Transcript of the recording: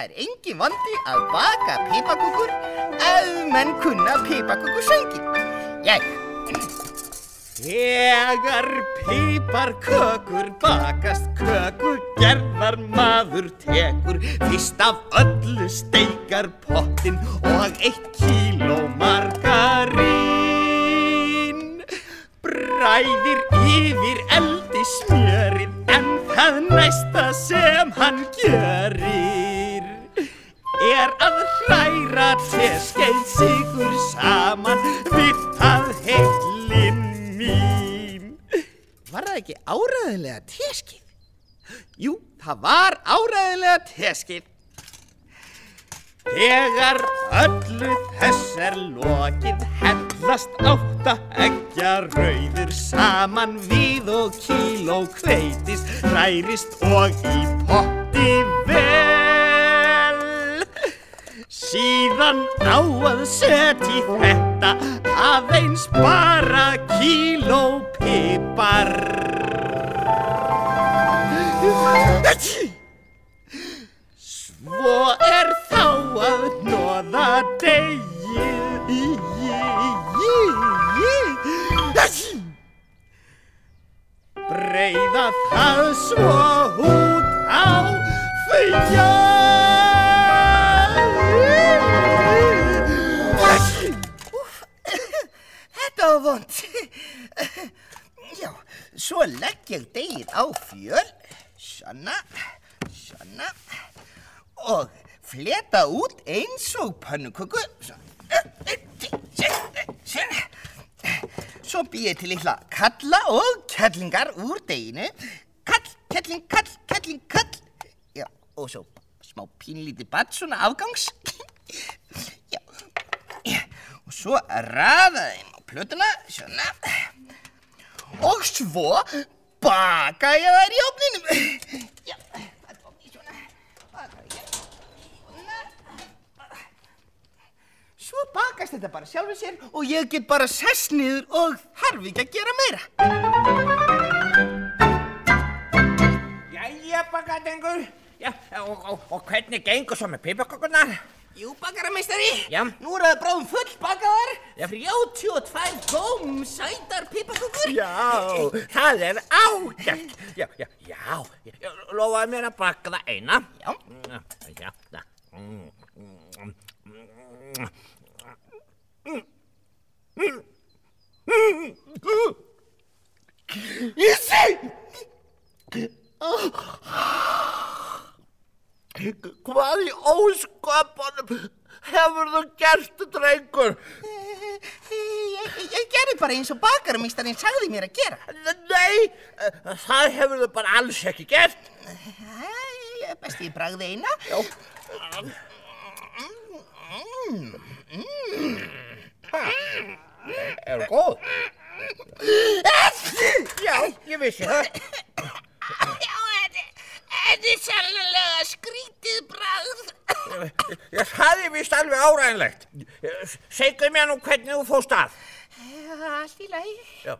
það er engin vandi að baka pipakökur ef menn kunna pipakökusöngin. Jæja. Þegar piparkökur bakast kökur gerðar maður tekur Fyrst af öllu steikar pottin og eitt kíló margarín Bræðir yfir eldi smjörið en það næsta sem hann gjörir hræra teskeið sigur saman við það heilin mín. Var það ekki áræðilega teskið? Jú, það var áræðilega teskið. Þegar öllu þess er lokið hellast átta eggja rauður saman við og kíló kveitis hrærist og í potti vel. Síðan á að setja í þetta aðeins bara kíló pipar. Svo er þá að hnoða degið. Breiða það svo út á fjall. Þetta var vond. Já, svo legg ég degið á fjöl, svona, svona, og fleta út eins og pannuköku. Svo bý ég til litla kalla og kellingar úr deginu. Kall, kelling, kall, kelling, kall. Já, og svo smá pínlítið batt svona afgangs. Já, og svo raða þeim á plötuna, svona. Og svo baka ég þær í ofninum. Já, það er ofni svona. Baka ég svona. Svo bakast þetta bara sjálfur sér og ég get bara sess niður og þarf ekki að gera meira. Jæja, bakadengur. Já, og, og, og hvernig gengur svo með pipakökurnar? Jú, bakarameistari, nú er það bráðum full bakaðar. Já. 32 tóm sætar pipakökur. Já, það er ágætt. Já, já, já, já, lofaði mér að baka það eina. Já. Já, já. Mm, mm, Hvað í ósköpunum hefur þú gert, drengur? Ég, ég, gerði bara eins og bakarameistarinn sagði mér að gera. Nei, það hefur þú bara alls ekki gert. Æ, best ég bragði eina. Já. Er það góð? Já, ég vissi það. Já, þetta er sannlega skrítið Ég sagði vist alveg áræðinlegt. Segðu mér nú hvernig þú fóst að. Allt í lagi. Já.